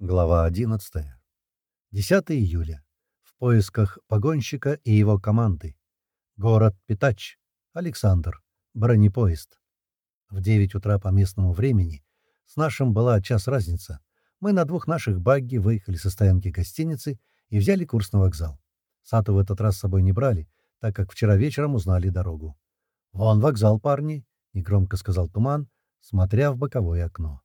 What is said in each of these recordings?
Глава 11. 10 июля. В поисках погонщика и его команды. Город Питач. Александр. Бронепоезд. В 9 утра по местному времени. С нашим была час разница. Мы на двух наших багги выехали со стоянки гостиницы и взяли курс на вокзал. Сату в этот раз с собой не брали, так как вчера вечером узнали дорогу. «Вон вокзал, парни!» — негромко сказал Туман, смотря в боковое окно.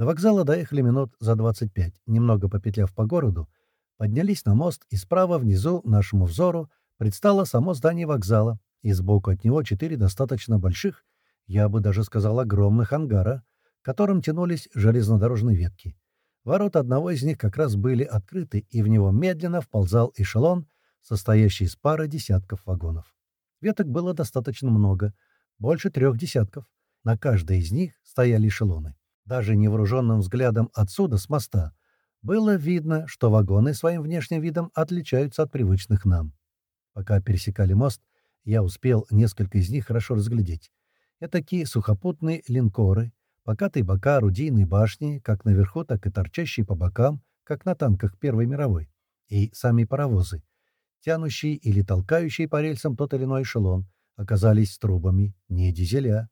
До вокзала доехали минут за 25, немного попетляв по городу, поднялись на мост, и справа внизу нашему взору предстало само здание вокзала, и сбоку от него четыре достаточно больших, я бы даже сказал огромных ангара, к которым тянулись железнодорожные ветки. Ворота одного из них как раз были открыты, и в него медленно вползал эшелон, состоящий из пары десятков вагонов. Веток было достаточно много, больше трех десятков. На каждой из них стояли эшелоны. Даже невооруженным взглядом отсюда, с моста, было видно, что вагоны своим внешним видом отличаются от привычных нам. Пока пересекали мост, я успел несколько из них хорошо разглядеть. Это такие сухопутные линкоры, покатые бока орудийной башни, как наверху, так и торчащие по бокам, как на танках Первой мировой, и сами паровозы, тянущие или толкающие по рельсам тот или иной эшелон, оказались трубами не дизеля,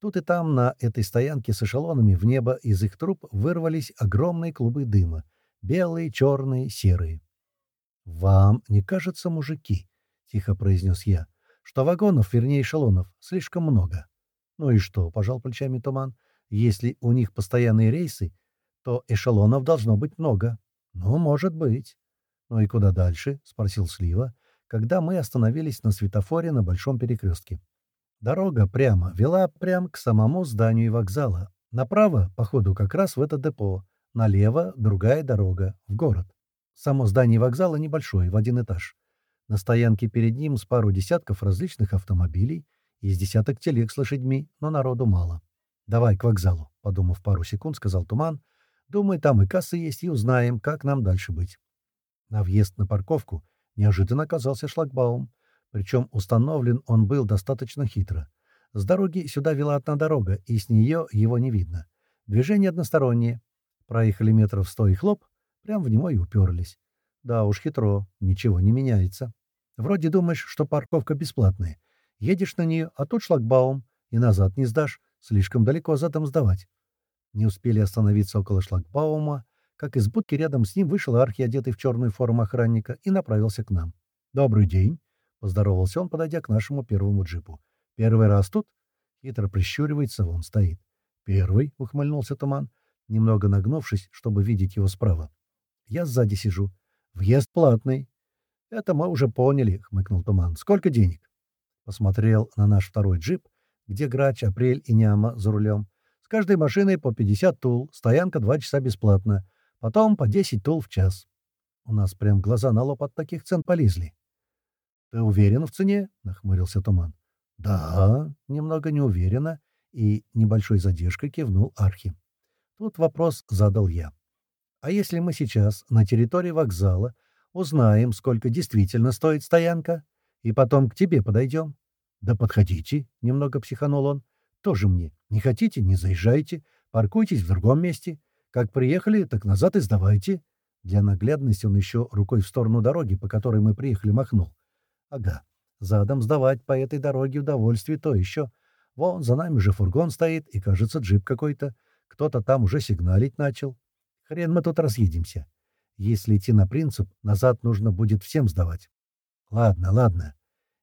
Тут и там на этой стоянке с эшелонами в небо из их труб вырвались огромные клубы дыма. Белые, черные, серые. «Вам не кажется, мужики?» — тихо произнес я. «Что вагонов, вернее эшелонов, слишком много». «Ну и что?» — пожал плечами Туман. «Если у них постоянные рейсы, то эшелонов должно быть много». «Ну, может быть». «Ну и куда дальше?» — спросил Слива, когда мы остановились на светофоре на Большом перекрестке. Дорога прямо вела прямо к самому зданию вокзала. Направо, по ходу, как раз в это депо. Налево — другая дорога, в город. Само здание вокзала небольшое, в один этаж. На стоянке перед ним с пару десятков различных автомобилей и с десяток телег с лошадьми, но народу мало. «Давай к вокзалу», — подумав пару секунд, сказал Туман. «Думаю, там и кассы есть, и узнаем, как нам дальше быть». На въезд на парковку неожиданно оказался шлагбаум. Причем установлен он был достаточно хитро. С дороги сюда вела одна дорога, и с нее его не видно. Движение одностороннее. Проехали метров сто и хлоп, прям в него и уперлись. Да уж хитро, ничего не меняется. Вроде думаешь, что парковка бесплатная. Едешь на нее, а тут шлагбаум, и назад не сдашь, слишком далеко задом сдавать. Не успели остановиться около шлагбаума, как из будки рядом с ним вышел архи, одетый в черную форму охранника, и направился к нам. «Добрый день!» — поздоровался он, подойдя к нашему первому джипу. «Первый раз тут?» Хитро прищуривается, он стоит. «Первый?» — ухмыльнулся Туман, немного нагнувшись, чтобы видеть его справа. «Я сзади сижу. Въезд платный». «Это мы уже поняли», — хмыкнул Туман. «Сколько денег?» Посмотрел на наш второй джип, где Грач, Апрель и Няма за рулем. С каждой машиной по 50 тул, стоянка 2 часа бесплатно, потом по 10 тул в час. У нас прям глаза на лоб от таких цен полезли. «Ты уверен в цене?» — нахмурился Туман. «Да, немного неуверенно», и небольшой задержкой кивнул Архи. Тут вопрос задал я. «А если мы сейчас на территории вокзала узнаем, сколько действительно стоит стоянка, и потом к тебе подойдем?» «Да подходите», — немного психанул он. «Тоже мне. Не хотите — не заезжайте. Паркуйтесь в другом месте. Как приехали, так назад и сдавайте». Для наглядности он еще рукой в сторону дороги, по которой мы приехали, махнул. Ага, задом сдавать по этой дороге удовольствие то еще. Вон, за нами же фургон стоит, и, кажется, джип какой-то. Кто-то там уже сигналить начал. Хрен мы тут разъедемся. Если идти на принцип, назад нужно будет всем сдавать. Ладно, ладно.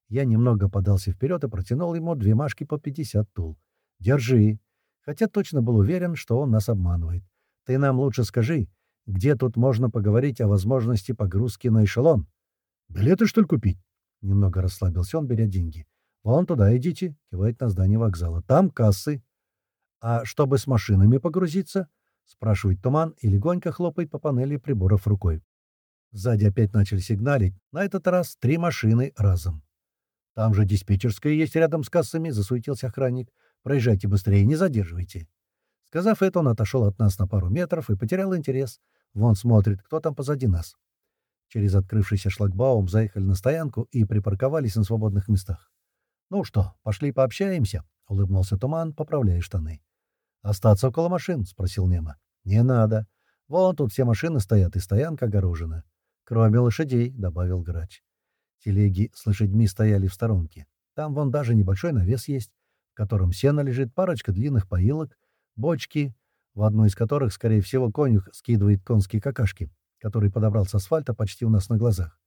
Я немного подался вперед и протянул ему две машки по 50 тул. Держи. Хотя точно был уверен, что он нас обманывает. Ты нам лучше скажи, где тут можно поговорить о возможности погрузки на эшелон? Билеты, что ли, купить? Немного расслабился он, беря деньги. «Вон туда идите», — кивает на здание вокзала. «Там кассы». «А чтобы с машинами погрузиться?» — спрашивает Туман и легонько хлопает по панели приборов рукой. Сзади опять начали сигналить. На этот раз три машины разом. «Там же диспетчерская есть рядом с кассами», — засуетился охранник. «Проезжайте быстрее, не задерживайте». Сказав это, он отошел от нас на пару метров и потерял интерес. Вон смотрит, кто там позади нас. Через открывшийся шлагбаум заехали на стоянку и припарковались на свободных местах. «Ну что, пошли пообщаемся?» — улыбнулся Туман, поправляя штаны. «Остаться около машин?» — спросил Нема. «Не надо. Вон тут все машины стоят, и стоянка огорожена. Кроме лошадей, — добавил грач. Телеги с лошадьми стояли в сторонке. Там вон даже небольшой навес есть, в котором сено лежит, парочка длинных поилок, бочки, в одну из которых, скорее всего, конюх скидывает конские какашки, который подобрал с асфальта почти у нас на глазах.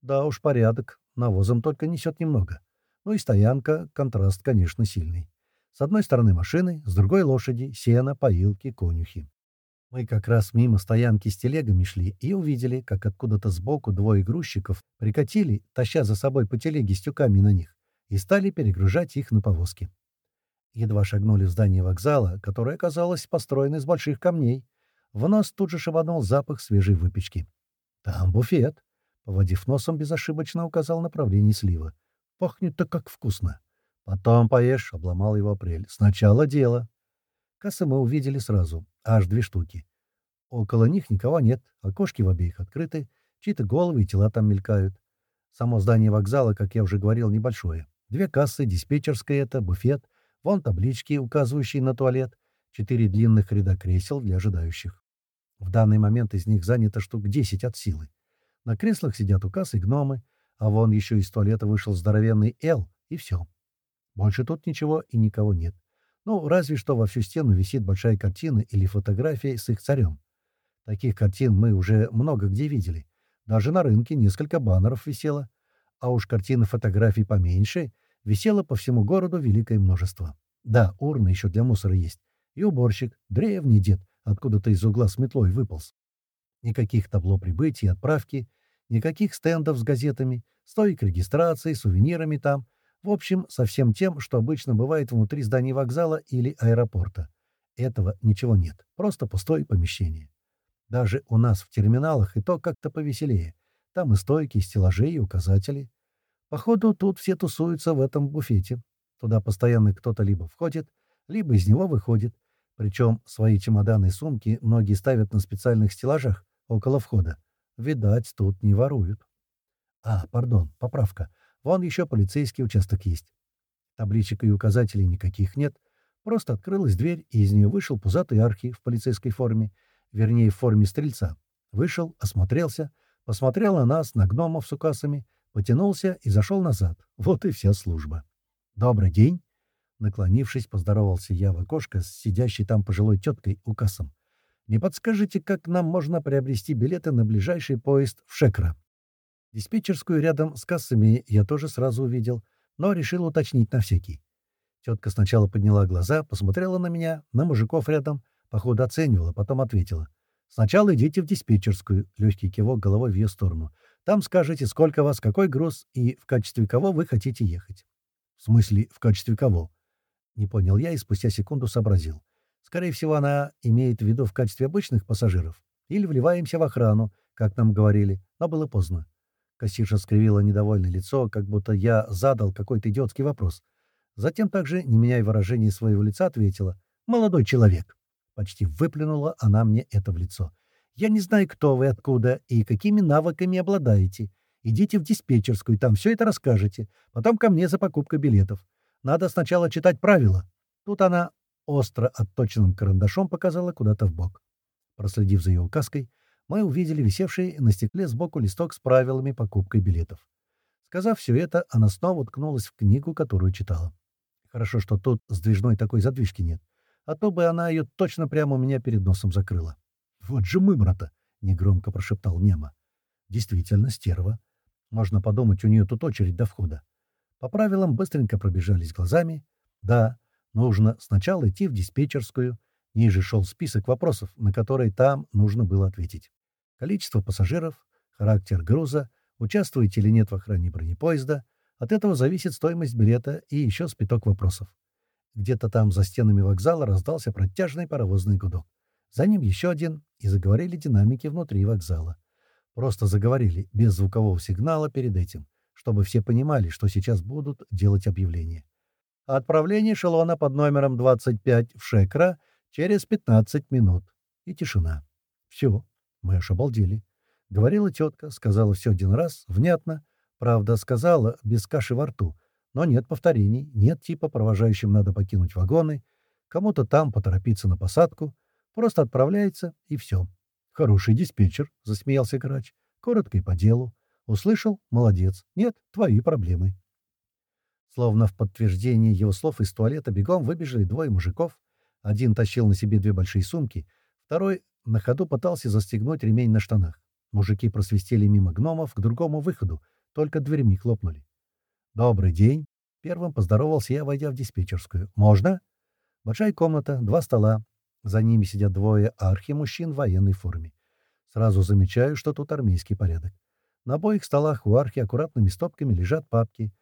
Да уж, порядок, навозом только несет немного. Ну и стоянка, контраст, конечно, сильный. С одной стороны машины, с другой лошади, сено, поилки, конюхи. Мы как раз мимо стоянки с телегами шли и увидели, как откуда-то сбоку двое грузчиков прикатили, таща за собой по телеге с тюками на них, и стали перегружать их на повозки. Едва шагнули в здание вокзала, которое оказалось построено из больших камней. В нос тут же шибанул запах свежей выпечки. «Там буфет», — поводив носом, безошибочно указал направление слива. «Пахнет-то как вкусно». «Потом поешь», — обломал его апрель. «Сначала дело». Кассы мы увидели сразу, аж две штуки. Около них никого нет, окошки в обеих открыты, чьи-то головы и тела там мелькают. Само здание вокзала, как я уже говорил, небольшое. Две кассы, диспетчерская это, буфет, вон таблички, указывающие на туалет, четыре длинных ряда кресел для ожидающих. В данный момент из них занято штук десять от силы. На креслах сидят у кассы гномы, а вон еще из туалета вышел здоровенный Эл, и все. Больше тут ничего и никого нет. Ну, разве что во всю стену висит большая картина или фотография с их царем. Таких картин мы уже много где видели. Даже на рынке несколько баннеров висело. А уж картины фотографий поменьше висело по всему городу великое множество. Да, урны еще для мусора есть. И уборщик, древний дед, откуда-то из угла с метлой выполз. Никаких табло прибытия и отправки, никаких стендов с газетами, стойк регистрации, сувенирами там — в общем, со всем тем, что обычно бывает внутри зданий вокзала или аэропорта. Этого ничего нет, просто пустое помещение. Даже у нас в терминалах и то как-то повеселее. Там и стойки, и стеллажи, и указатели. Походу, тут все тусуются в этом буфете. Туда постоянно кто-то либо входит, либо из него выходит. Причем свои чемоданы и сумки многие ставят на специальных стеллажах около входа. Видать, тут не воруют. А, пардон, поправка. Вон еще полицейский участок есть. Табличек и указателей никаких нет. Просто открылась дверь, и из нее вышел пузатый архи в полицейской форме, вернее, в форме стрельца. Вышел, осмотрелся, посмотрел на нас, на гномов с указами, потянулся и зашел назад. Вот и вся служба. «Добрый день!» Наклонившись, поздоровался я в окошко с сидящей там пожилой теткой указом. «Не подскажете, как нам можно приобрести билеты на ближайший поезд в Шекра?» Диспетчерскую рядом с кассами я тоже сразу увидел, но решил уточнить на всякий. Тетка сначала подняла глаза, посмотрела на меня, на мужиков рядом, походу оценивала, потом ответила. «Сначала идите в диспетчерскую», — легкий кивок головой в ее сторону. «Там скажете, сколько вас, какой груз и в качестве кого вы хотите ехать». «В смысле, в качестве кого?» Не понял я и спустя секунду сообразил. Скорее всего, она имеет в виду в качестве обычных пассажиров. Или вливаемся в охрану, как нам говорили, но было поздно. Кассирша скривила недовольное лицо, как будто я задал какой-то идиотский вопрос. Затем также, не меняя выражения своего лица, ответила. «Молодой человек». Почти выплюнула она мне это в лицо. «Я не знаю, кто вы, откуда и какими навыками обладаете. Идите в диспетчерскую, там все это расскажете. Потом ко мне за покупкой билетов. Надо сначала читать правила». Тут она остро отточенным карандашом показала куда-то в бок. Проследив за ее указкой, мы увидели висевший на стекле сбоку листок с правилами покупки билетов. Сказав все это, она снова уткнулась в книгу, которую читала. Хорошо, что тут сдвижной такой задвижки нет, а то бы она ее точно прямо у меня перед носом закрыла. «Вот же мымра-то!» — негромко прошептал Нема. «Действительно, стерва. Можно подумать, у нее тут очередь до входа. По правилам быстренько пробежались глазами. Да, нужно сначала идти в диспетчерскую. Ниже шел список вопросов, на которые там нужно было ответить количество пассажиров, характер груза, участвуете или нет в охране бронепоезда. От этого зависит стоимость билета и еще спиток вопросов. Где-то там за стенами вокзала раздался протяжный паровозный гудок. За ним еще один, и заговорили динамики внутри вокзала. Просто заговорили, без звукового сигнала перед этим, чтобы все понимали, что сейчас будут делать объявление. Отправление эшелона под номером 25 в Шекра через 15 минут. И тишина. Все. Мы аж обалдели. Говорила тетка, сказала все один раз, внятно. Правда, сказала, без каши во рту. Но нет повторений, нет типа провожающим надо покинуть вагоны, кому-то там поторопиться на посадку. Просто отправляется, и все. Хороший диспетчер, — засмеялся грач. Коротко и по делу. Услышал? Молодец. Нет, твои проблемы. Словно в подтверждение его слов из туалета бегом выбежали двое мужиков. Один тащил на себе две большие сумки, второй на ходу пытался застегнуть ремень на штанах. Мужики просвистели мимо гномов к другому выходу, только дверьми хлопнули. «Добрый день!» Первым поздоровался я, войдя в диспетчерскую. «Можно?» Большая комната, два стола. За ними сидят двое архи-мужчин в военной форме. Сразу замечаю, что тут армейский порядок. На обоих столах у архи аккуратными стопками лежат папки.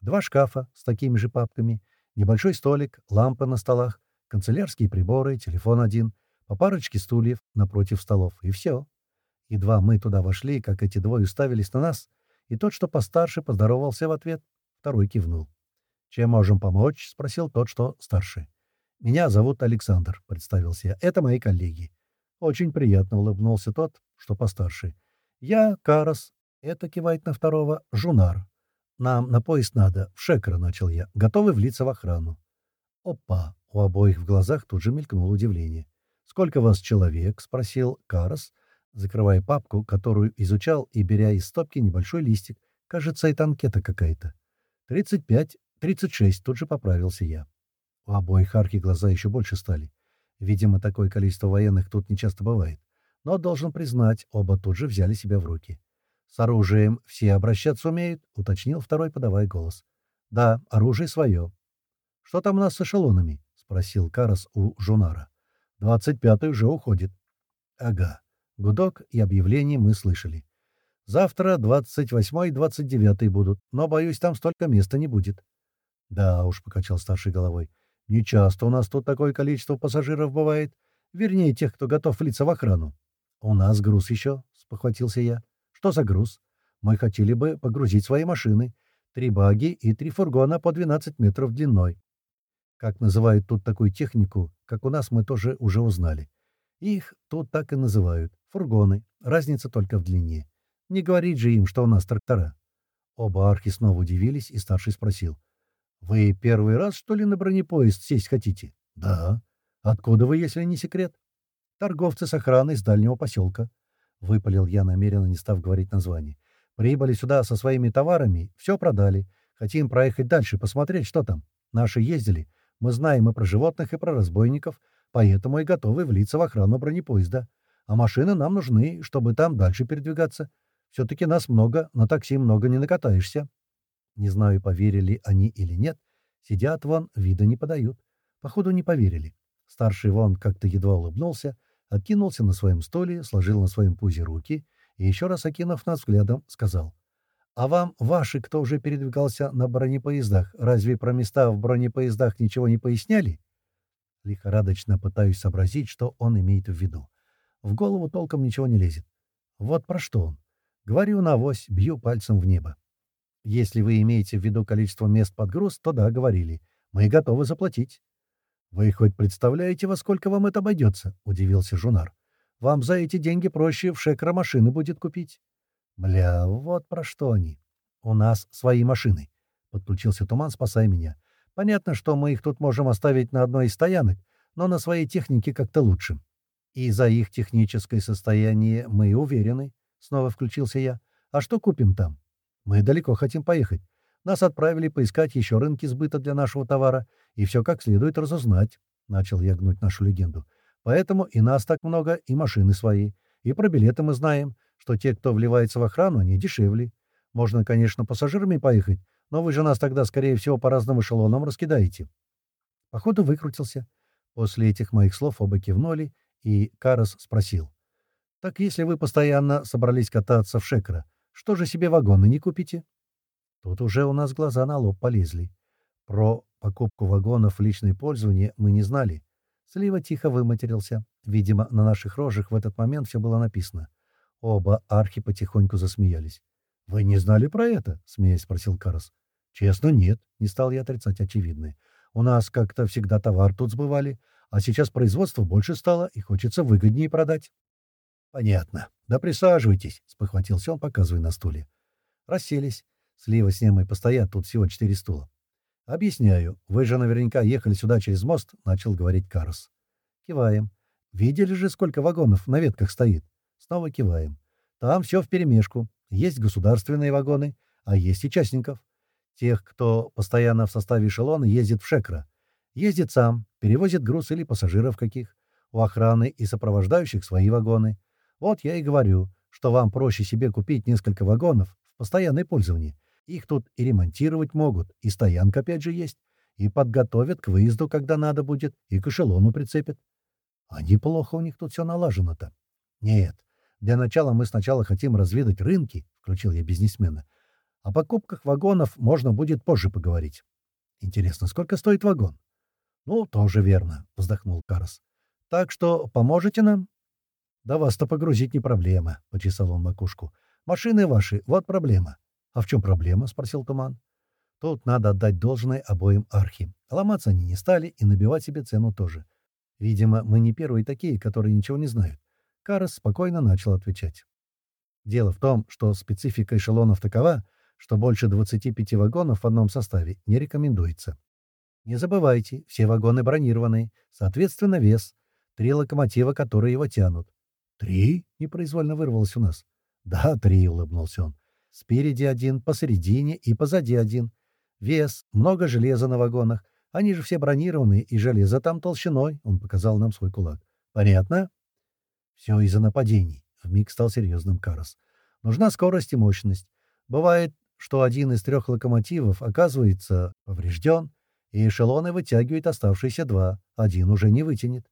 Два шкафа с такими же папками, небольшой столик, лампа на столах, канцелярские приборы, телефон один, по парочке стульев напротив столов. И все. Едва мы туда вошли, как эти двое уставились на нас, и тот, что постарше, поздоровался в ответ, второй кивнул. «Чем можем помочь?» — спросил тот, что старше. «Меня зовут Александр», — представился я. «Это мои коллеги». «Очень приятно», — улыбнулся тот, что постарше. «Я Карас». Это кивает на второго. «Жунар». «Нам на поезд надо. В Шекра», — начал я. «Готовы влиться в охрану». «Опа!» — у обоих в глазах тут же мелькнуло удивление. «Сколько вас человек?» — спросил Карас, закрывая папку, которую изучал и беря из стопки небольшой листик. «Кажется, это анкета какая-то». «Тридцать пять, тридцать шесть», — тут же поправился я. У обоих арки глаза еще больше стали. Видимо, такое количество военных тут нечасто бывает. Но, должен признать, оба тут же взяли себя в руки. «С оружием все обращаться умеют?» — уточнил второй, подавая голос. «Да, оружие свое». «Что там у нас с эшелонами?» — спросил Карас у Жунара. «Двадцать пятый уже уходит». «Ага». Гудок и объявление мы слышали. «Завтра двадцать восьмой и двадцать девятый будут, но, боюсь, там столько места не будет». «Да уж», — покачал старший головой. Не часто у нас тут такое количество пассажиров бывает. Вернее, тех, кто готов влиться в охрану. — У нас груз еще, — спохватился я. — Что за груз? Мы хотели бы погрузить свои машины. Три баги и три фургона по 12 метров длиной. Как называют тут такую технику, как у нас мы тоже уже узнали. Их тут так и называют. Фургоны. Разница только в длине. Не говорить же им, что у нас трактора. Оба архи снова удивились, и старший спросил. «Вы первый раз, что ли, на бронепоезд сесть хотите?» «Да». «Откуда вы, если не секрет?» «Торговцы с охраной с дальнего поселка», — выпалил я, намеренно не став говорить название. «Прибыли сюда со своими товарами, все продали. Хотим проехать дальше, посмотреть, что там. Наши ездили. Мы знаем и про животных, и про разбойников, поэтому и готовы влиться в охрану бронепоезда. А машины нам нужны, чтобы там дальше передвигаться. Все-таки нас много, на такси много не накатаешься». Не знаю, поверили они или нет. Сидят вон, вида не подают. Походу, не поверили. Старший вон как-то едва улыбнулся, откинулся на своем столе, сложил на своем пузе руки и, еще раз окинув нас взглядом, сказал. «А вам, ваши, кто уже передвигался на бронепоездах, разве про места в бронепоездах ничего не поясняли?» Лихорадочно пытаюсь сообразить, что он имеет в виду. В голову толком ничего не лезет. Вот про что он. Говорю на авось, бью пальцем в небо. Если вы имеете в виду количество мест под груз, то да, говорили. Мы готовы заплатить. — Вы хоть представляете, во сколько вам это обойдется? — удивился Жунар. — Вам за эти деньги проще в шекра машины будет купить. — Бля, вот про что они. — У нас свои машины, — подключился Туман, спасая меня. — Понятно, что мы их тут можем оставить на одной из стоянок, но на своей технике как-то лучше. И за их техническое состояние мы уверены, — снова включился я. — А что купим там? — мы далеко хотим поехать. Нас отправили поискать еще рынки сбыта для нашего товара и все как следует разузнать, — начал я гнуть нашу легенду. Поэтому и нас так много, и машины свои. И про билеты мы знаем, что те, кто вливается в охрану, они дешевле. Можно, конечно, пассажирами поехать, но вы же нас тогда, скорее всего, по разным эшелонам раскидаете. Походу, выкрутился. После этих моих слов оба кивнули, и Карас спросил. «Так если вы постоянно собрались кататься в Шекра, что же себе вагоны не купите? Тут уже у нас глаза на лоб полезли. Про покупку вагонов в личное пользование мы не знали. Слива тихо выматерился. Видимо, на наших рожах в этот момент все было написано. Оба архи потихоньку засмеялись. «Вы не знали про это?» — смеясь спросил Карас. «Честно, нет», — не стал я отрицать очевидное. «У нас как-то всегда товар тут сбывали, а сейчас производство больше стало и хочется выгоднее продать». «Понятно. Да присаживайтесь», — спохватился он, показывая на стуле. Расселись. Слива с Немой постоят, тут всего четыре стула. «Объясняю. Вы же наверняка ехали сюда через мост», — начал говорить Карос. Киваем. «Видели же, сколько вагонов на ветках стоит? Снова киваем. Там все вперемешку. Есть государственные вагоны, а есть и частников. Тех, кто постоянно в составе эшелона ездит в Шекра. Ездит сам, перевозит груз или пассажиров каких. У охраны и сопровождающих свои вагоны. Вот я и говорю, что вам проще себе купить несколько вагонов в постоянное пользование. Их тут и ремонтировать могут, и стоянка опять же есть, и подготовят к выезду, когда надо будет, и к эшелону прицепят. А неплохо у них тут все налажено-то. Нет, для начала мы сначала хотим разведать рынки, включил я бизнесмена. О покупках вагонов можно будет позже поговорить. Интересно, сколько стоит вагон? Ну, тоже верно, вздохнул Карас. Так что поможете нам? Да вас-то погрузить не проблема, почесал он макушку. Машины ваши, вот проблема. А в чем проблема? спросил Туман. Тут надо отдать должное обоим архи. Ломаться они не стали и набивать себе цену тоже. Видимо, мы не первые такие, которые ничего не знают. Карас спокойно начал отвечать. Дело в том, что специфика эшелонов такова, что больше 25 вагонов в одном составе не рекомендуется. Не забывайте, все вагоны бронированные, соответственно, вес. Три локомотива, которые его тянут. «Три?» — непроизвольно вырвалось у нас. «Да, три», — улыбнулся он. «Спереди один, посередине и позади один. Вес, много железа на вагонах. Они же все бронированные, и железо там толщиной», — он показал нам свой кулак. «Понятно?» Все из-за нападений. Вмиг стал серьезным Карас. Нужна скорость и мощность. Бывает, что один из трех локомотивов оказывается поврежден, и эшелоны вытягивает оставшиеся два. Один уже не вытянет.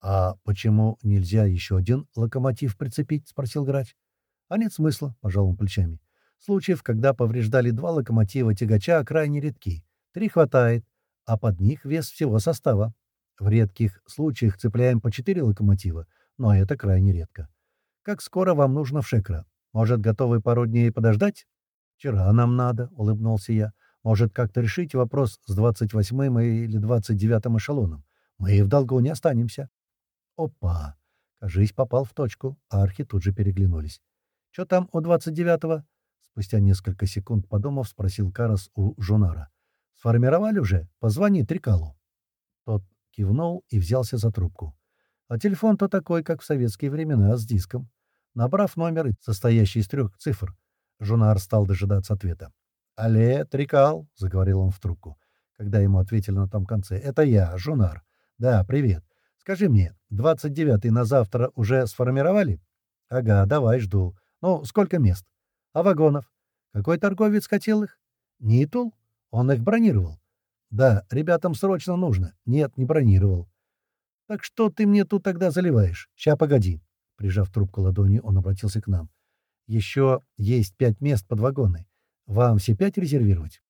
— А почему нельзя еще один локомотив прицепить? — спросил грач. — А нет смысла, — пожал он плечами. Случаев, когда повреждали два локомотива тягача, крайне редки. Три хватает, а под них вес всего состава. В редких случаях цепляем по четыре локомотива, но это крайне редко. Как скоро вам нужно в Шекра? Может, готовы пару дней подождать? Вчера нам надо, — улыбнулся я. Может, как-то решить вопрос с 28-м или 29-м эшелоном? Мы и в долгу не останемся. Опа! Кажись, попал в точку. Архи тут же переглянулись. Что там у 29-го? Спустя несколько секунд подумав, спросил Карас у Жунара. Сформировали уже? Позвони Трикалу. Тот кивнул и взялся за трубку. А телефон-то такой, как в советские времена, с диском. Набрав номер, состоящий из трех цифр, Жунар стал дожидаться ответа. «Алле, Трикал», — заговорил он в трубку, когда ему ответили на том конце. «Это я, Жунар. Да, привет. Скажи мне, 29-й на завтра уже сформировали?» «Ага, давай, жду. Ну, сколько мест? А вагонов? Какой торговец хотел их? Нитул? Он их бронировал?» «Да, ребятам срочно нужно. Нет, не бронировал. Так что ты мне тут тогда заливаешь? Ща, погоди. Прижав трубку ладонью, он обратился к нам. Еще есть пять мест под вагоны. Вам все пять резервировать?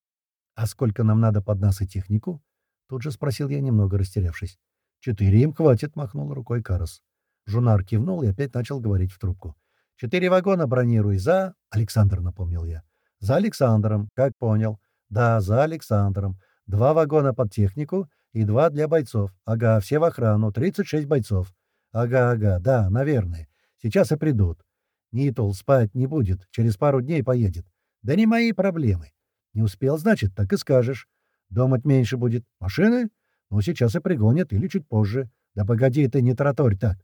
А сколько нам надо под нас и технику? Тут же спросил я, немного растерявшись. Четыре им хватит, махнул рукой Карос. Жунар кивнул и опять начал говорить в трубку. Четыре вагона бронируй за... Александр, напомнил я. За Александром, как понял. Да, за Александром. Два вагона под технику и два для бойцов. Ага, все в охрану, 36 бойцов. Ага, ага, да, наверное. Сейчас и придут. Нитул спать не будет, через пару дней поедет. Да не мои проблемы. Не успел, значит, так и скажешь. Думать меньше будет. Машины? Ну, сейчас и пригонят, или чуть позже. Да погоди ты, не тараторь так.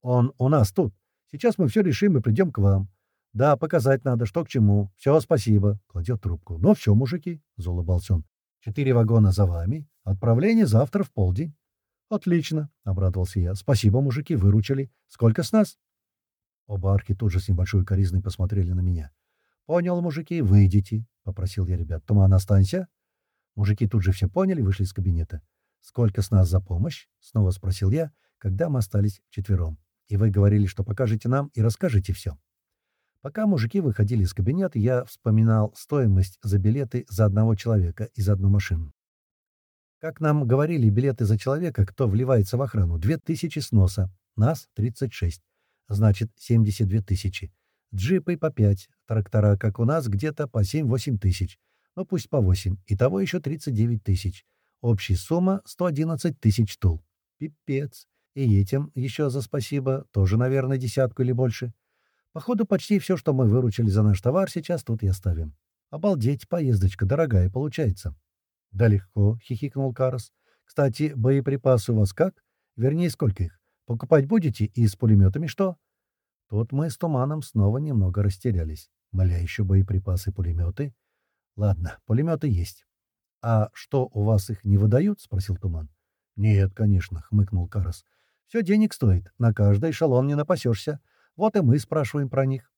Он у нас тут. Сейчас мы все решим и придем к вам. Да, показать надо, что к чему. Все, спасибо. Кладет трубку. Ну все, мужики, — заулыбался он. Четыре вагона за вами. Отправление завтра в полдень. Отлично, обрадовался я. Спасибо, мужики, выручили. Сколько с нас? Оба арки тут же с небольшой коризной посмотрели на меня. Понял, мужики, выйдите, попросил я ребят. Туман, останься. Мужики тут же все поняли, вышли из кабинета. Сколько с нас за помощь? Снова спросил я, когда мы остались вчетвером. И вы говорили, что покажете нам и расскажете все. Пока мужики выходили из кабинета, я вспоминал стоимость за билеты за одного человека и за одну машину. Как нам говорили, билеты за человека, кто вливается в охрану, 2000 сноса, нас 36, значит 72 тысячи. Джипы по 5, трактора, как у нас, где-то по 7-8 тысяч, ну пусть по 8, итого еще 39 тысяч. Общая сумма 111 тысяч тул. Пипец. И этим еще за спасибо, тоже, наверное, десятку или больше. Походу, почти все, что мы выручили за наш товар, сейчас тут и оставим. Обалдеть, поездочка дорогая получается. — Да легко, — хихикнул Карос. — Кстати, боеприпасы у вас как? Вернее, сколько их? Покупать будете и с пулеметами что? Тут мы с Туманом снова немного растерялись. Моля, еще боеприпасы, пулеметы. Ладно, пулеметы есть. А что, у вас их не выдают? спросил Туман. Нет, конечно, хмыкнул Карас. Все денег стоит. На каждый эшелон не напасешься. Вот и мы спрашиваем про них.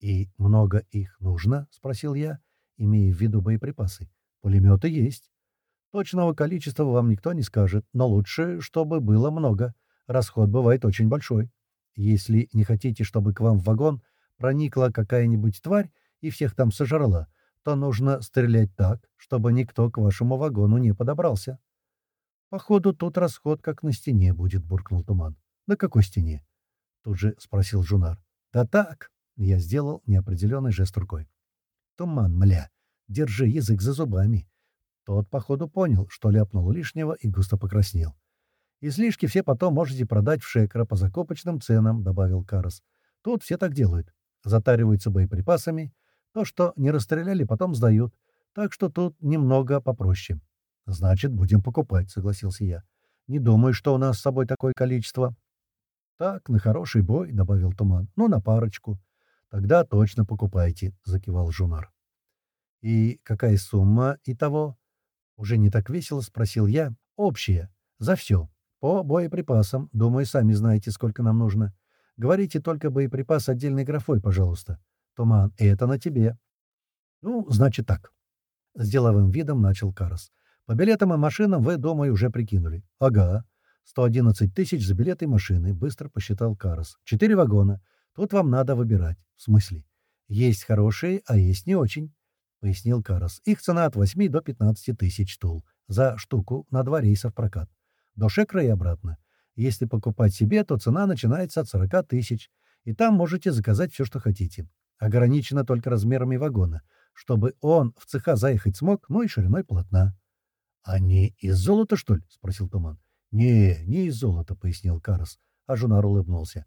«И много их нужно?» — спросил я, имея в виду боеприпасы. «Пулеметы есть. Точного количества вам никто не скажет, но лучше, чтобы было много. Расход бывает очень большой. Если не хотите, чтобы к вам в вагон проникла какая-нибудь тварь и всех там сожрала, то нужно стрелять так, чтобы никто к вашему вагону не подобрался. — Походу, тут расход как на стене будет, — буркнул Туман. — На какой стене? — тут же спросил Жунар. — Да так, — я сделал неопределенный жест рукой. — Туман, мля, держи язык за зубами. Тот, походу, понял, что ляпнул лишнего и густо покраснел. «Излишки все потом можете продать в Шекра по закупочным ценам», — добавил Карас. «Тут все так делают. Затариваются боеприпасами. То, что не расстреляли, потом сдают. Так что тут немного попроще». «Значит, будем покупать», — согласился я. «Не думаю, что у нас с собой такое количество». «Так, на хороший бой», — добавил Туман. «Ну, на парочку». «Тогда точно покупайте», — закивал Жунар. «И какая сумма и того?» Уже не так весело спросил я. «Общая. За все. По боеприпасам. Думаю, сами знаете, сколько нам нужно. Говорите только боеприпас отдельной графой, пожалуйста. Туман, это на тебе». «Ну, значит так». С деловым видом начал Карас. «По билетам и машинам вы, думаю, уже прикинули». «Ага. 111 тысяч за билеты и машины», — быстро посчитал Карас. «Четыре вагона. Тут вам надо выбирать». «В смысле?» «Есть хорошие, а есть не очень». — пояснил Карас. «Их цена от 8 до 15 тысяч тул за штуку на два рейса в прокат. До Шекра и обратно. Если покупать себе, то цена начинается от 40 тысяч, и там можете заказать все, что хотите. Ограничено только размерами вагона, чтобы он в цеха заехать смог, ну и шириной полотна». «А не из золота, что ли?» — спросил Туман. «Не, не из золота», — пояснил Карас. А Жунар улыбнулся.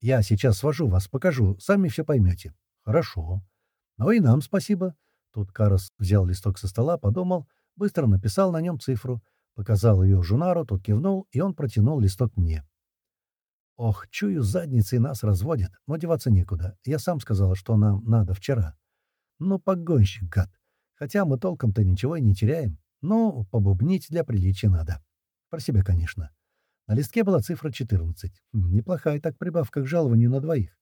«Я сейчас свожу вас, покажу, сами все поймете». «Хорошо. Ну и нам спасибо». Тут Карос взял листок со стола, подумал, быстро написал на нем цифру, показал ее Жунару, тот кивнул, и он протянул листок мне. Ох, чую, задницей нас разводят, но деваться некуда. Я сам сказал, что нам надо вчера. Ну, погонщик, гад. Хотя мы толком-то ничего и не теряем. Но побубнить для приличия надо. Про себя, конечно. На листке была цифра 14. Хм, неплохая так прибавка к жалованию на двоих.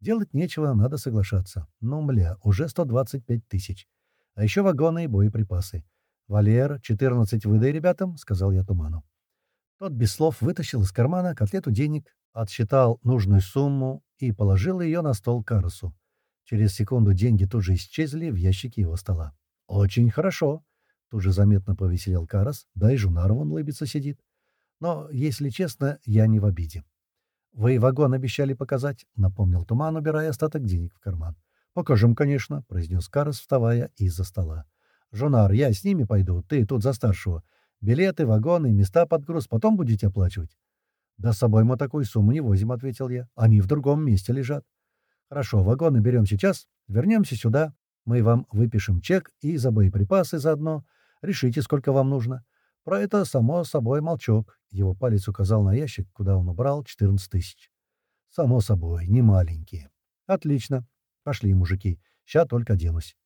Делать нечего, надо соглашаться. Ну, мля, уже 125 тысяч. А еще вагоны и боеприпасы. «Валер, 14 выдай ребятам», — сказал я Туману. Тот без слов вытащил из кармана котлету денег, отсчитал нужную сумму и положил ее на стол Карусу. Через секунду деньги тут же исчезли в ящике его стола. «Очень хорошо», — тут же заметно повеселел Карас, да и Жунаров он лыбится сидит. «Но, если честно, я не в обиде. «Вы вагон обещали показать», — напомнил Туман, убирая остаток денег в карман. «Покажем, конечно», — произнес Карас, вставая из-за стола. «Жонар, я с ними пойду, ты тут за старшего. Билеты, вагоны, места под груз потом будете оплачивать?» «Да с собой мы такую сумму не возим», — ответил я. «Они в другом месте лежат». «Хорошо, вагоны берем сейчас, вернемся сюда. Мы вам выпишем чек и за боеприпасы заодно. Решите, сколько вам нужно. Про это, само собой, молчок. Его палец указал на ящик, куда он убрал 14 тысяч. Само собой, не маленькие. Отлично. Пошли, мужики. Ща только оденусь.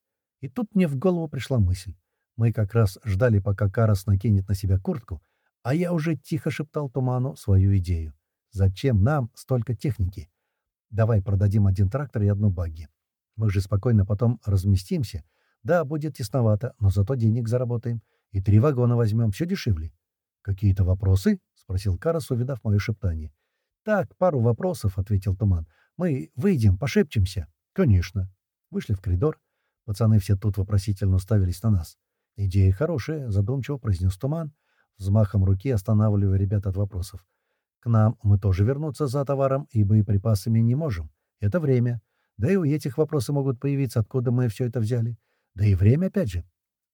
И тут мне в голову пришла мысль. Мы как раз ждали, пока Карас накинет на себя куртку, а я уже тихо шептал Туману свою идею. Зачем нам столько техники? Давай продадим один трактор и одну багги. Мы же спокойно потом разместимся. Да, будет тесновато, но зато денег заработаем. И три вагона возьмем, все дешевле. — Какие-то вопросы? — спросил Карас, увидав мое шептание. — Так, пару вопросов, — ответил Туман. — Мы выйдем, пошепчемся. — Конечно. Вышли в коридор. Пацаны все тут вопросительно уставились на нас. — Идея хорошая, — задумчиво произнес Туман, взмахом руки останавливая ребят от вопросов. — К нам мы тоже вернуться за товаром и боеприпасами не можем. Это время. Да и у этих вопросы могут появиться, откуда мы все это взяли. Да и время опять же.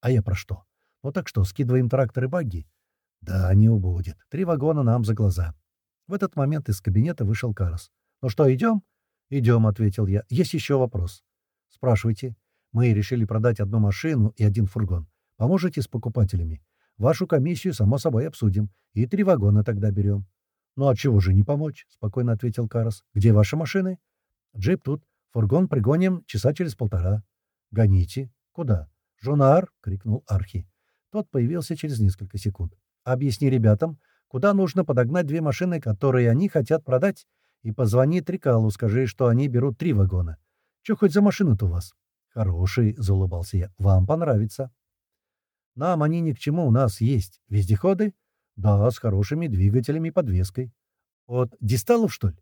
А я про что? Ну так что, скидываем тракторы багги? Да, не убудет. Три вагона нам за глаза. В этот момент из кабинета вышел Карас. Ну что, идем? Идем, ответил я. Есть еще вопрос. Спрашивайте. Мы решили продать одну машину и один фургон. Поможете с покупателями? Вашу комиссию, само собой, обсудим. И три вагона тогда берем. «Ну а чего же не помочь?» — спокойно ответил Карас. «Где ваши машины?» «Джип тут. Фургон пригоним часа через полтора». «Гоните. Куда?» «Жонар!» — крикнул Архи. Тот появился через несколько секунд. «Объясни ребятам, куда нужно подогнать две машины, которые они хотят продать, и позвони Трикалу, скажи, что они берут три вагона. Че хоть за машина-то у вас?» «Хороший», — заулыбался я. «Вам понравится». «Нам они ни к чему, у нас есть вездеходы, да, с хорошими двигателями и подвеской. От дисталов, что ли?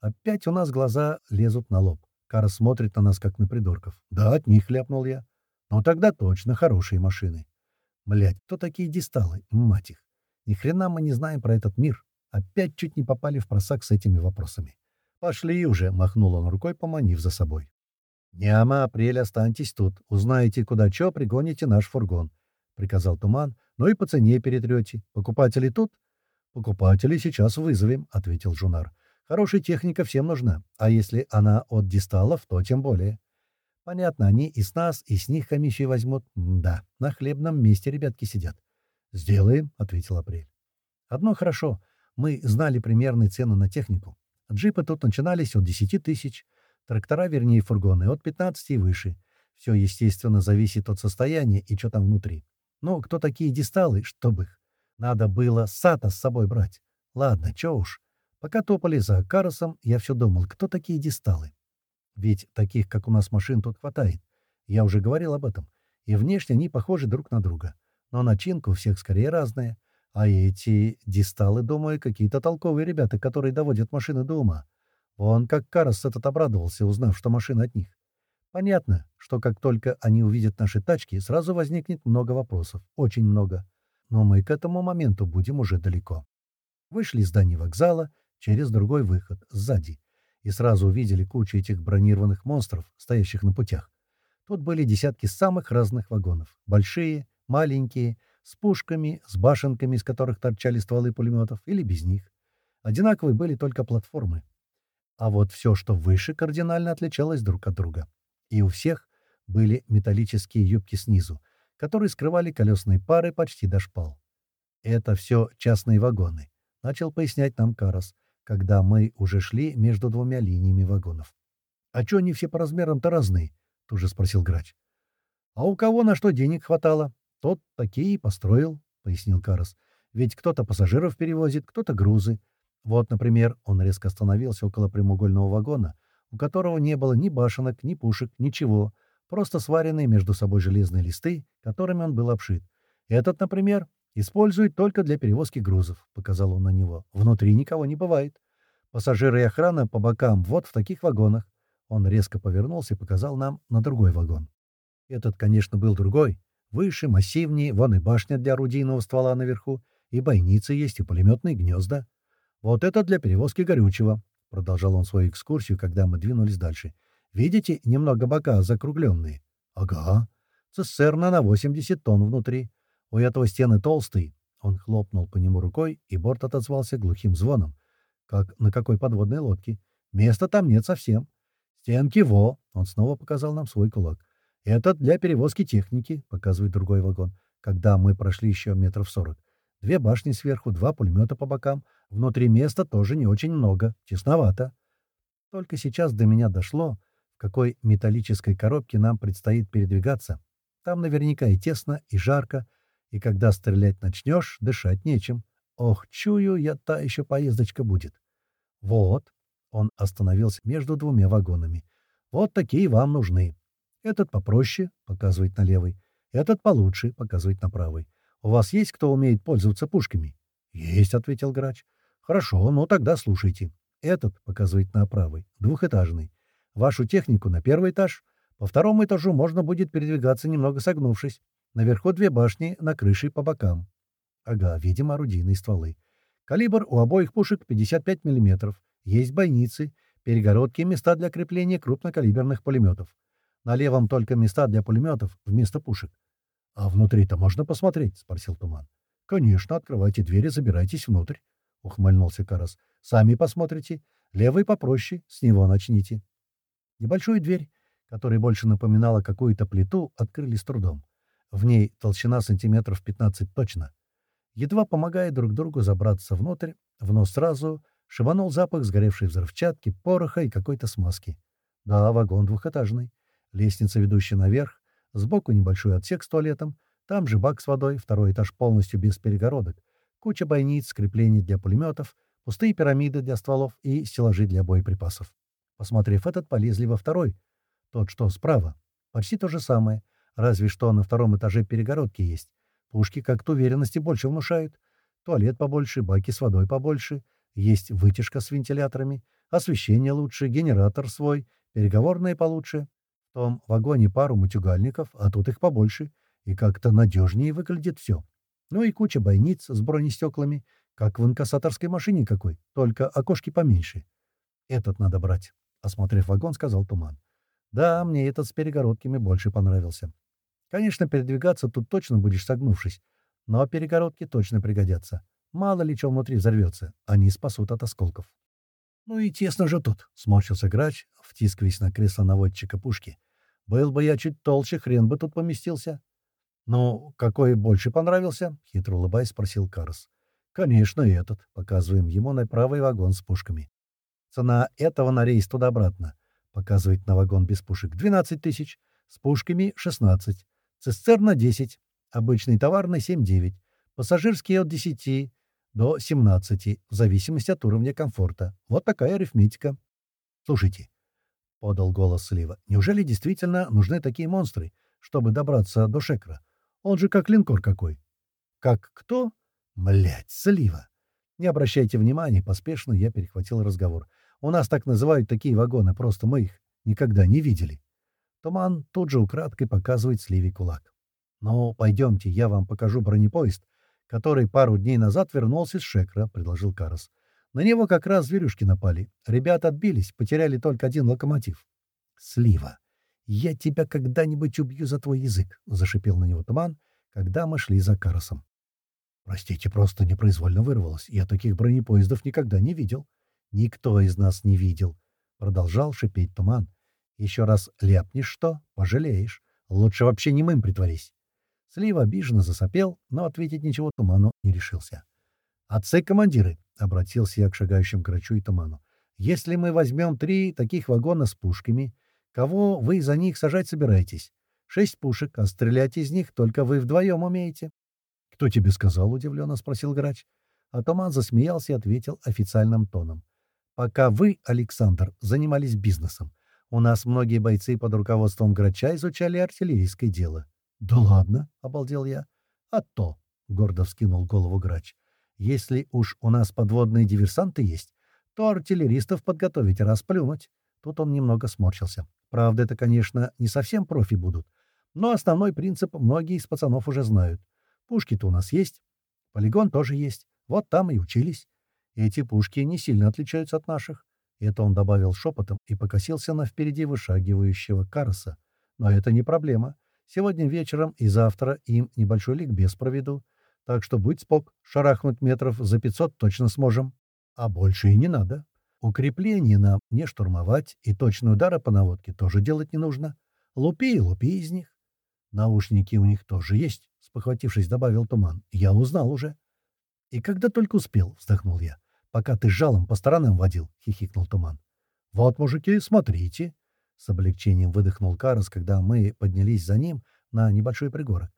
Опять у нас глаза лезут на лоб. Кара смотрит на нас, как на придурков. Да, от них ляпнул я. Ну тогда точно хорошие машины. Блять, кто такие дисталы? Мать их. Ни хрена мы не знаем про этот мир. Опять чуть не попали в просак с этими вопросами. «Пошли уже», — махнул он рукой, поманив за собой. «Няма, апрель, останьтесь тут. Узнаете, куда чё, пригоните наш фургон», — приказал Туман, ну и по цене перетрете. Покупатели тут? Покупателей сейчас вызовем, ответил Жунар. Хорошая техника всем нужна, а если она от дисталов, то тем более. Понятно, они и с нас, и с них комиссию возьмут. М да, на хлебном месте ребятки сидят. Сделаем, ответил Апрель. Одно хорошо. Мы знали примерные цены на технику. Джипы тут начинались от 10 тысяч, трактора, вернее, фургоны, от 15 и выше. Все, естественно, зависит от состояния и что там внутри. Ну, кто такие дисталы, чтобы их? Надо было Сата с собой брать. Ладно, чё уж. Пока топали за Каросом, я все думал, кто такие дисталы. Ведь таких, как у нас, машин тут хватает. Я уже говорил об этом. И внешне они похожи друг на друга. Но начинка у всех скорее разная. А эти дисталы, думаю, какие-то толковые ребята, которые доводят машины до ума. Вон как Карос этот обрадовался, узнав, что машина от них. Понятно, что как только они увидят наши тачки, сразу возникнет много вопросов. Очень много. Но мы к этому моменту будем уже далеко. Вышли из здания вокзала через другой выход, сзади, и сразу увидели кучу этих бронированных монстров, стоящих на путях. Тут были десятки самых разных вагонов. Большие, маленькие, с пушками, с башенками, из которых торчали стволы пулеметов, или без них. Одинаковые были только платформы. А вот все, что выше, кардинально отличалось друг от друга и у всех были металлические юбки снизу, которые скрывали колесные пары почти до шпал. «Это все частные вагоны», — начал пояснять нам Карас, когда мы уже шли между двумя линиями вагонов. «А что они все по размерам-то разные?» — тут же спросил Грач. «А у кого на что денег хватало, тот такие и построил», — пояснил Карас. «Ведь кто-то пассажиров перевозит, кто-то грузы. Вот, например, он резко остановился около прямоугольного вагона — у которого не было ни башенок, ни пушек, ничего, просто сваренные между собой железные листы, которыми он был обшит. Этот, например, используют только для перевозки грузов, — показал он на него. Внутри никого не бывает. Пассажиры и охрана по бокам вот в таких вагонах. Он резко повернулся и показал нам на другой вагон. Этот, конечно, был другой. Выше, массивнее, вон и башня для орудийного ствола наверху, и бойницы есть, и пулеметные гнезда. Вот это для перевозки горючего. — продолжал он свою экскурсию, когда мы двинулись дальше. «Видите, немного бока закругленные?» «Ага. Цистерна на 80 тонн внутри. У этого стены толстые». Он хлопнул по нему рукой, и борт отозвался глухим звоном. «Как на какой подводной лодке? Места там нет совсем. Стенки во!» Он снова показал нам свой кулак. «Это для перевозки техники», — показывает другой вагон, когда мы прошли еще метров сорок. Две башни сверху, два пулемета по бокам. Внутри места тоже не очень много. Тесновато. Только сейчас до меня дошло, в какой металлической коробке нам предстоит передвигаться. Там наверняка и тесно, и жарко, и когда стрелять начнешь, дышать нечем. Ох, чую я, та еще поездочка будет. Вот. Он остановился между двумя вагонами. Вот такие вам нужны. Этот попроще, показывает на левый. Этот получше, показывает на правый. У вас есть кто умеет пользоваться пушками? Есть, ответил грач. Хорошо, ну тогда слушайте. Этот, показывает на правый, двухэтажный. Вашу технику на первый этаж. По второму этажу можно будет передвигаться немного согнувшись. Наверху две башни, на крыше по бокам. Ага, видим орудийные стволы. Калибр у обоих пушек 55 мм. Есть бойницы, перегородки и места для крепления крупнокалиберных пулеметов. На левом только места для пулеметов вместо пушек. «А внутри-то можно посмотреть?» — спросил Туман. «Конечно, открывайте двери, забирайтесь внутрь», — ухмыльнулся Карас. «Сами посмотрите. Левый попроще, с него начните». Небольшую дверь, которая больше напоминала какую-то плиту, открыли с трудом. В ней толщина сантиметров 15 точно. Едва помогая друг другу забраться внутрь, В нос сразу шибанул запах сгоревшей взрывчатки, пороха и какой-то смазки. Да, вагон двухэтажный. Лестница, ведущая наверх. Сбоку небольшой отсек с туалетом. Там же бак с водой, второй этаж полностью без перегородок. Куча бойниц, креплений для пулеметов, пустые пирамиды для стволов и стеллажи для боеприпасов. Посмотрев этот, полезли во второй. Тот, что справа. Почти то же самое, разве что на втором этаже перегородки есть. Пушки как-то уверенности больше внушают. Туалет побольше, баки с водой побольше, есть вытяжка с вентиляторами, освещение лучше, генератор свой, переговорные получше. В том вагоне пару мутюгальников, а тут их побольше, и как-то надежнее выглядит все. Ну и куча бойниц с бронестеклами, как в инкассаторской машине какой, только окошки поменьше. Этот надо брать, — осмотрев вагон, сказал Туман. Да, мне этот с перегородками больше понравился. Конечно, передвигаться тут точно будешь согнувшись, но перегородки точно пригодятся. Мало ли что внутри взорвется, они спасут от осколков. «Ну и тесно же тут», — сморщился грач, втискиваясь на кресло наводчика пушки. «Был бы я чуть толще, хрен бы тут поместился». «Ну, какой больше понравился?» — хитро улыбаясь, спросил Карс. «Конечно, этот», — показываем ему на правый вагон с пушками. «Цена этого на рейс туда-обратно», — показывает на вагон без пушек, — «12 тысяч, с пушками — 16, цистерна — 10, обычный товарный — 7-9, пассажирский от 10 до 17, в зависимости от уровня комфорта. Вот такая арифметика». «Слушайте», — подал голос Слива, — «неужели действительно нужны такие монстры, чтобы добраться до Шекра? Он же как линкор какой». «Как кто?» Млять, слива. Не обращайте внимания, поспешно я перехватил разговор. У нас так называют такие вагоны, просто мы их никогда не видели. Туман тут же украдкой показывает сливе кулак. «Ну, пойдемте, я вам покажу бронепоезд, который пару дней назад вернулся с Шекра», — предложил Карас. «На него как раз зверюшки напали. Ребята отбились, потеряли только один локомотив». «Слива, я тебя когда-нибудь убью за твой язык», — зашипел на него Туман, когда мы шли за Карасом. Простите, просто непроизвольно вырвалось. Я таких бронепоездов никогда не видел. Никто из нас не видел. Продолжал шипеть туман. Еще раз ляпнешь что, пожалеешь. Лучше вообще не мым притворись. Слива обиженно засопел, но ответить ничего туману не решился. «Отцы-командиры», — обратился я к шагающим грачу и туману, — «если мы возьмем три таких вагона с пушками, кого вы за них сажать собираетесь? Шесть пушек, а стрелять из них только вы вдвоем умеете. «Кто тебе сказал?» — удивленно спросил грач. А Томан засмеялся и ответил официальным тоном. «Пока вы, Александр, занимались бизнесом, у нас многие бойцы под руководством грача изучали артиллерийское дело». «Да ладно!» — обалдел я. «А то!» — гордо вскинул голову грач. «Если уж у нас подводные диверсанты есть, то артиллеристов подготовить расплюнуть». Тут он немного сморщился. Правда, это, конечно, не совсем профи будут, но основной принцип многие из пацанов уже знают — Пушки-то у нас есть. Полигон тоже есть. Вот там и учились. Эти пушки не сильно отличаются от наших. Это он добавил шепотом и покосился на впереди вышагивающего Карса. Но это не проблема. Сегодня вечером и завтра им небольшой ликбез проведу. Так что будь спок, шарахнуть метров за 500 точно сможем. А больше и не надо. Укрепление нам не штурмовать, и точные удары по наводке тоже делать не нужно. Лупи и лупи из них. Наушники у них тоже есть, — спохватившись, добавил Туман. Я узнал уже. И когда только успел, — вздохнул я. Пока ты жалом по сторонам водил, — хихикнул Туман. Вот, мужики, смотрите. С облегчением выдохнул Карас, когда мы поднялись за ним на небольшой пригорок.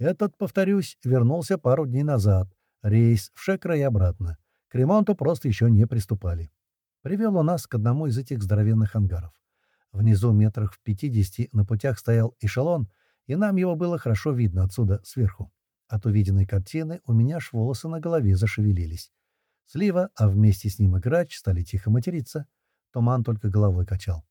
Этот, повторюсь, вернулся пару дней назад. Рейс в Шекра и обратно. К ремонту просто еще не приступали. Привел он нас к одному из этих здоровенных ангаров. Внизу метрах в пятидесяти на путях стоял эшелон — и нам его было хорошо видно отсюда, сверху. От увиденной картины у меня аж волосы на голове зашевелились. Слива, а вместе с ним и грач стали тихо материться. Туман только головой качал.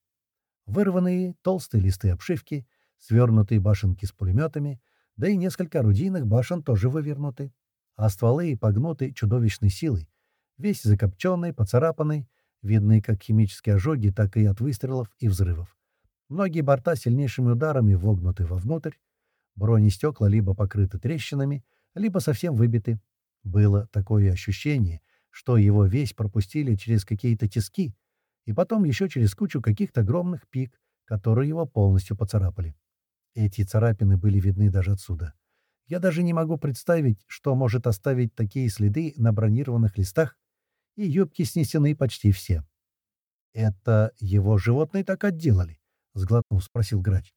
Вырванные толстые листы обшивки, свернутые башенки с пулеметами, да и несколько орудийных башен тоже вывернуты. А стволы погнуты чудовищной силой, весь закопченный, поцарапанный, видны как химические ожоги, так и от выстрелов и взрывов. Многие борта сильнейшими ударами вогнуты вовнутрь, бронестекла либо покрыты трещинами, либо совсем выбиты. Было такое ощущение, что его весь пропустили через какие-то тиски, и потом еще через кучу каких-то огромных пик, которые его полностью поцарапали. Эти царапины были видны даже отсюда. Я даже не могу представить, что может оставить такие следы на бронированных листах и юбки снесены почти все. «Это его животные так отделали?» — сглотнув, спросил грач.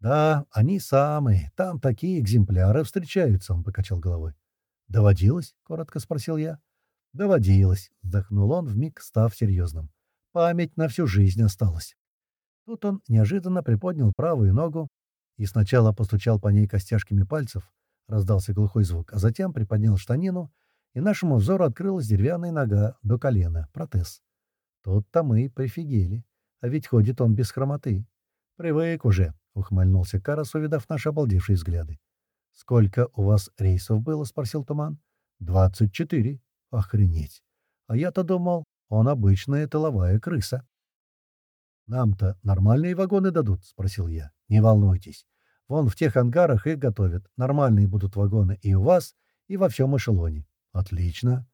«Да, они самые. Там такие экземпляры встречаются», — он покачал головой. «Доводилось?» — коротко спросил я. «Доводилось», — вздохнул он, вмиг став серьезным. «Память на всю жизнь осталась». Тут он неожиданно приподнял правую ногу и сначала постучал по ней костяшками пальцев, раздался глухой звук, а затем приподнял штанину, и нашему взору открылась деревянная нога до колена, протез. Тут-то мы прифигели. А ведь ходит он без хромоты. «Привык уже», — ухмыльнулся Карас, увидав наши обалдевшие взгляды. «Сколько у вас рейсов было?» — спросил Туман. «Двадцать четыре». «Охренеть! А я-то думал, он обычная тыловая крыса». «Нам-то нормальные вагоны дадут?» — спросил я. «Не волнуйтесь. Вон в тех ангарах их готовят. Нормальные будут вагоны и у вас, и во всем эшелоне». «Отлично.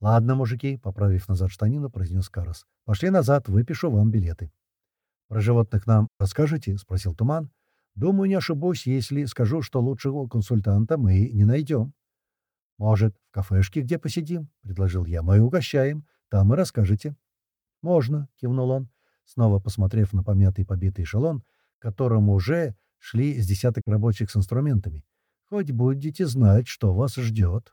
«Ладно, мужики», — поправив назад штанину, произнес Карас. «Пошли назад, выпишу вам билеты». «Про животных нам расскажете?» — спросил Туман. «Думаю, не ошибусь, если скажу, что лучшего консультанта мы не найдем». «Может, в кафешке где посидим?» — предложил я. «Мы угощаем. Там и расскажете». «Можно», — кивнул он, снова посмотрев на помятый побитый эшелон, к которому уже шли с десяток рабочих с инструментами. «Хоть будете знать, что вас ждет».